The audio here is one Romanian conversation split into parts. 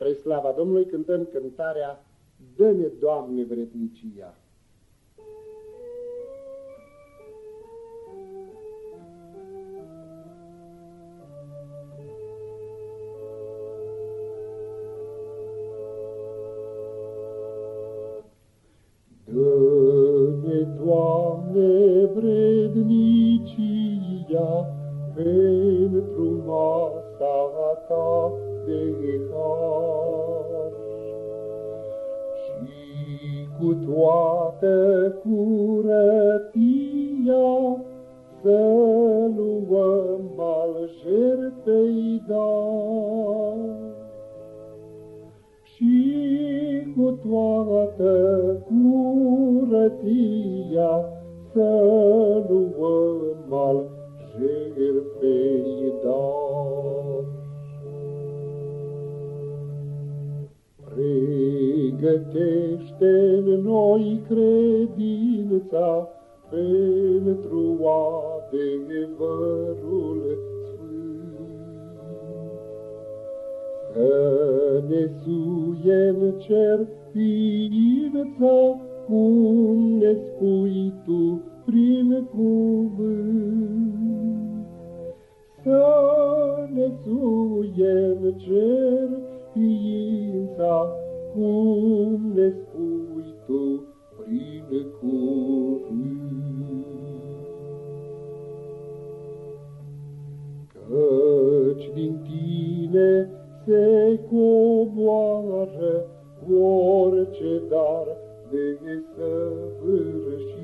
Spre slava Domnului cântăm cântarea Dă-ne, Doamne, vrednicia. Cu toată curăția să luăm al jertfei dar. Și cu toată curăția să luăm al Pregătește în noi credința pentru adevărul sfânt. Să ne suie în cer ființa, cum ne spui Tu prin cuvânt. Să ne suie în cer ființa, cum ne spui Tu prin cuvânt. Căci din Tine se coboară orice dar de săvârșit.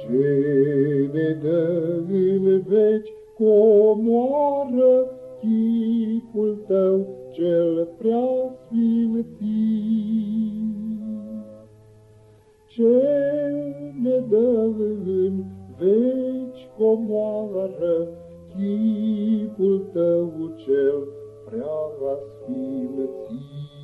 Ce ne dă în veci comoară chipul tău cel prea sfințit. Ce ne dă în veci comoară chipul tău cel prea sfințit.